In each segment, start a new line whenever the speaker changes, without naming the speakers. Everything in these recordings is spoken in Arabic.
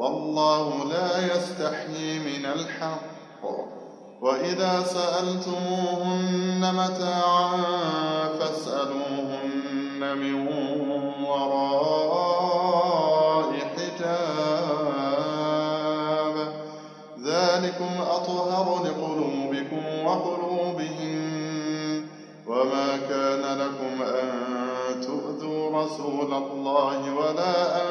والله لا يستحيي من الحق. وإذا سألتموهن متاعا فاسألوهن من وراء حجاب. ذلكم أطهر لقلوبكم وقلوبهن. وما كان لكم أن تؤذوا رسول الله ولا أن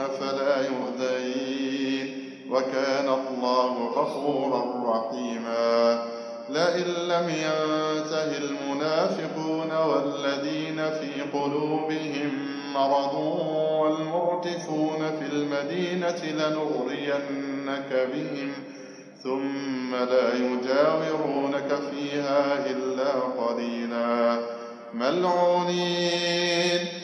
يعرفن فلا يؤذين وكان الله غفورا رحيما. لئن لم ينته المنافقون والذين في قلوبهم مرض والمرتفون في المدينة لنغرينك بهم ثم لا يجاورونك فيها إلا قليلا. ملعونين.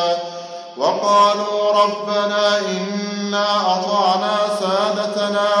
وقالوا ربنا إنا أطعنا سادتنا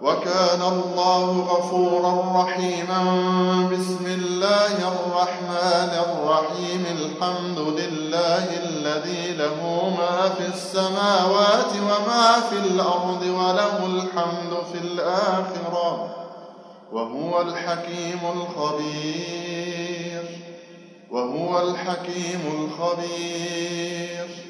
وكان الله غفورا رحيما. بسم الله الرحمن الرحيم. الحمد لله الذي له ما في السماوات وما في الأرض وله الحمد في الآخرة وهو الحكيم الخبير. وهو الحكيم الخبير.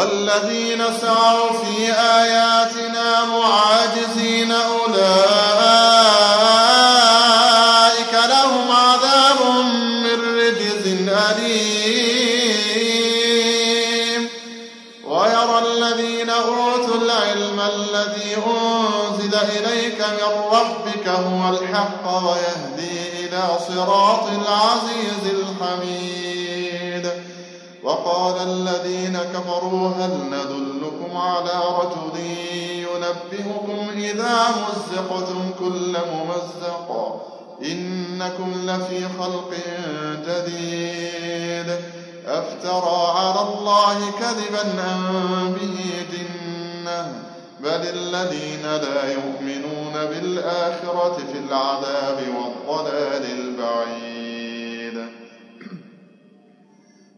والذين سعوا في آياتنا معاجزين أولئك كفروا هل ندلكم على رجل ينبهكم إذا مزقتم كل ممزق. إنكم لفي خلق جديد. أفترى على الله كذبا به جنة. بل الذين لا يؤمنون بالآخرة في العذاب والضلال البعيد.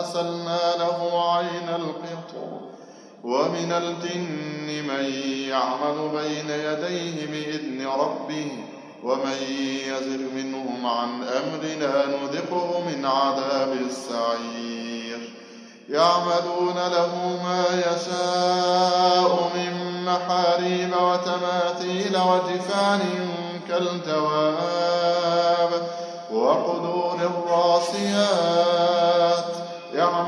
وأسلنا له عين القطر ومن الجن من يعمل بين يديه بإذن ربه ومن يزغ منهم عن أمرنا نذقه من عذاب السعير. يعملون له ما يشاء من محاريب وتماثيل وجفان كالجواب وقدور الراسيات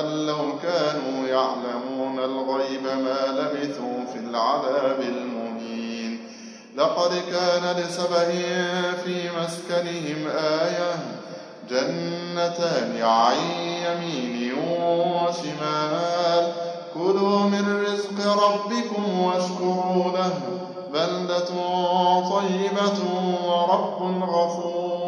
أن لو كانوا يعلمون الغيب ما لبثوا في العذاب المهين. لقد كان لسبأ في مسكنهم آية جنتان عن يمين وشمال. كلوا من رزق ربكم واشكروا له. بلدة طيبة ورب غفور.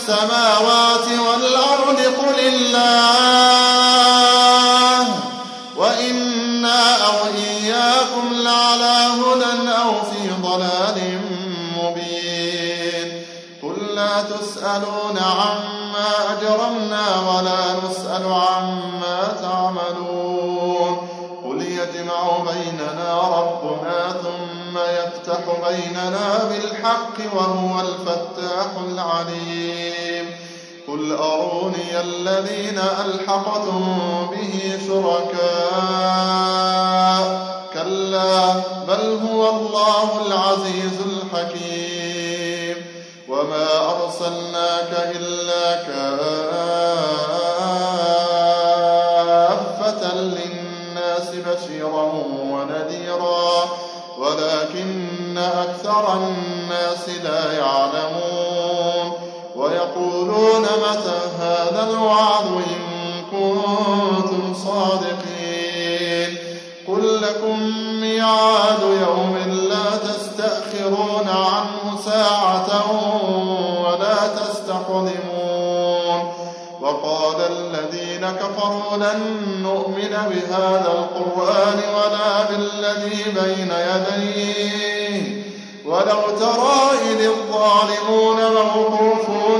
السماوات والأرض قل الله يفتح بيننا بالحق وهو الفتاح العليم. قل أروني الذين ألحقتم به شركاء. كلا بل هو الله العزيز الحكيم. وما أرسلناك إلا كافة الوعد إن كنتم صادقين. قل لكم ميعاد يوم لا تستأخرون عنه ساعة ولا تستقدمون. وقال الذين كفروا لن نؤمن بهذا القرآن ولا بالذي بين يديه. ولو ترى إذ الظالمون موقوفون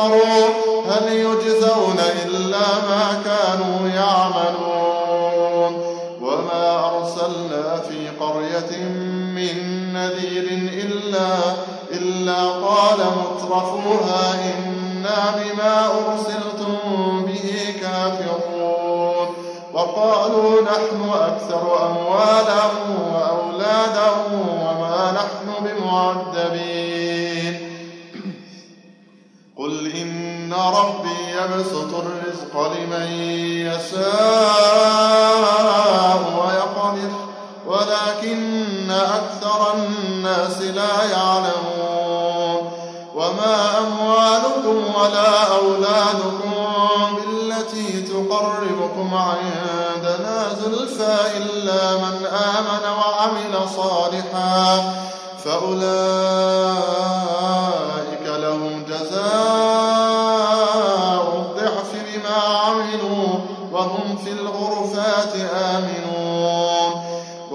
كفروا هل يجزون إلا ما كانوا يعملون وما أرسلنا في قرية من نذير إلا إلا قال مترفوها إنا بما أرسلتم به كافرون وقالوا نحن أكثر أموالا وأولادا لمن يشاء ويقدر ولكن أكثر الناس لا يعلمون. وما أموالكم ولا أولادكم بالتي تقربكم عندنا زلفى إلا من آمن وعمل صالحا فأولئك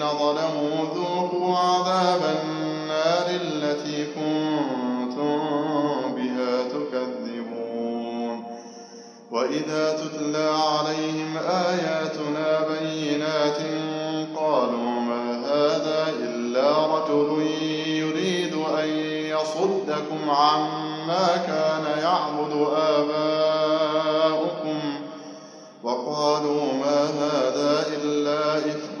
للذين ظلموا ذوقوا عذاب النار التي كنتم بها تكذبون. وإذا تتلى عليهم آياتنا بينات قالوا ما هذا إلا رجل يريد أن يصدكم عما كان يعبد آباؤكم. وقالوا ما هذا إلا إفك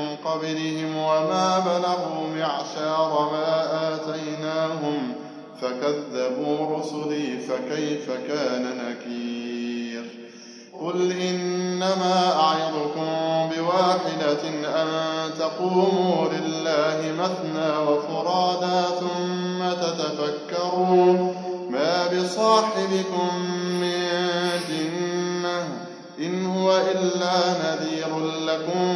قبلهم وما بلغوا معشار ما آتيناهم فكذبوا رسلي فكيف كان نكير؟ قل إنما أعظكم بواحدة أن تقوموا لله مثنى وفرادا ثم تتفكروا ما بصاحبكم من جنة إن هو إلا نذير لكم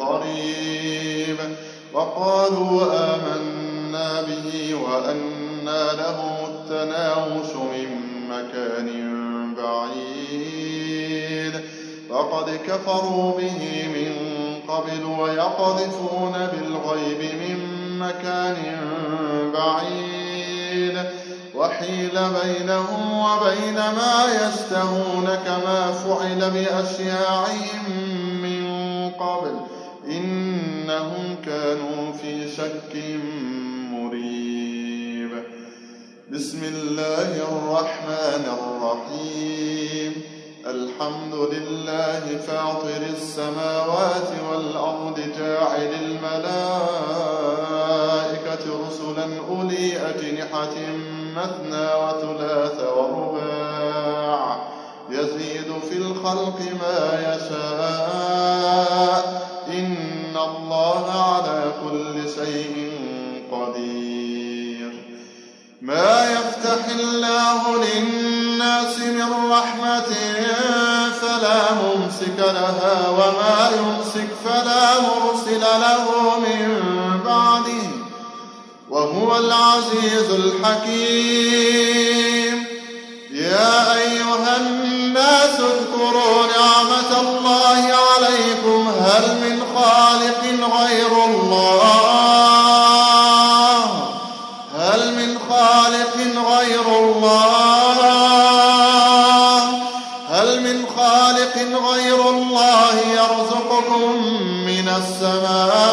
قريب. وقالوا آمنا به وأنى لهم التناوش من مكان بعيد. فقد كفروا به من قبل ويقذفون بالغيب من مكان بعيد. وحيل بينهم وبين ما يستهون كما فعل بأشياعهم من قبل. إنهم كانوا في شك مريب. بسم الله الرحمن الرحيم. الحمد لله فاطر السماوات والأرض جاعل الملائكة رسلا أولي أجنحة مثنى وثلاث ورباع. يزيد في الخلق ما يشاء. إن الله على كل شيء قدير. ما يفتح الله للناس من رحمة فلا ممسك لها وما يمسك فلا مرسل له من بعده وهو العزيز الحكيم. يا أيها الناس اذكروا نعمة الله عليكم هل من خالق غير الله. هل من خالق غير الله. هل من خالق غير الله يرزقكم من السماء